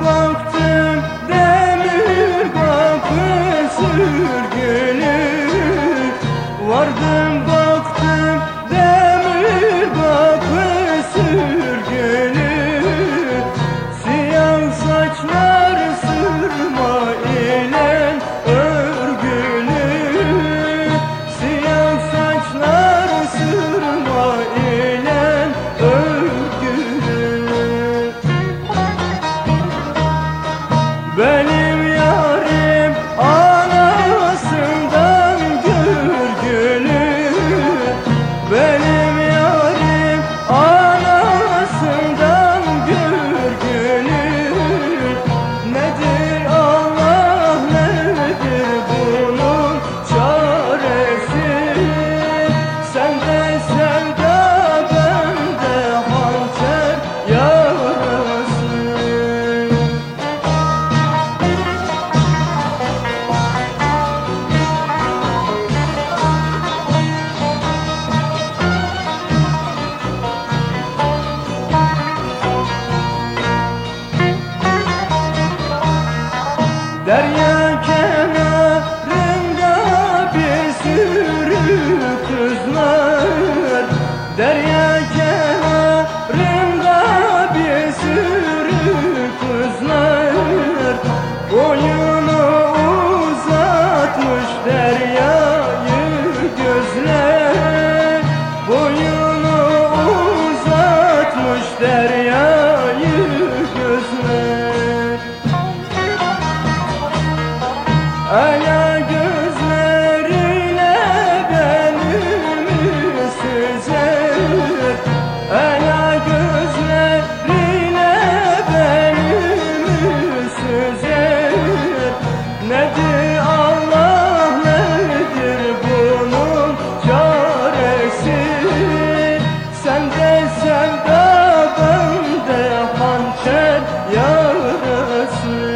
won't Derya kenarında bir sürü kızlar. Derya kenarında bir sürü kızlar. Boyunu uzatmış deryayı gözler sevda bende hançer yarası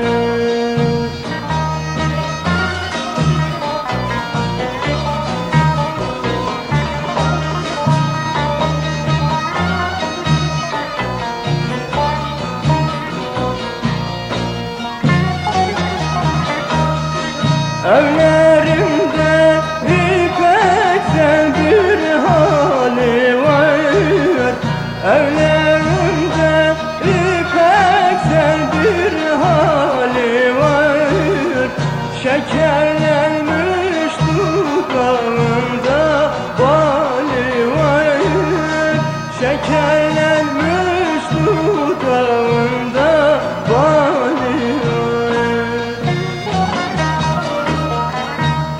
Evlerimde ipekten bir hali var. Evlerimde ipekten bir hali var. Şekerlenmiş dudağında bali var. Şekerlenmiş dudağında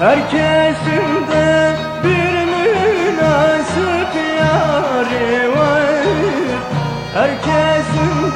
Herkesin de bir münasip yari var. Herkesin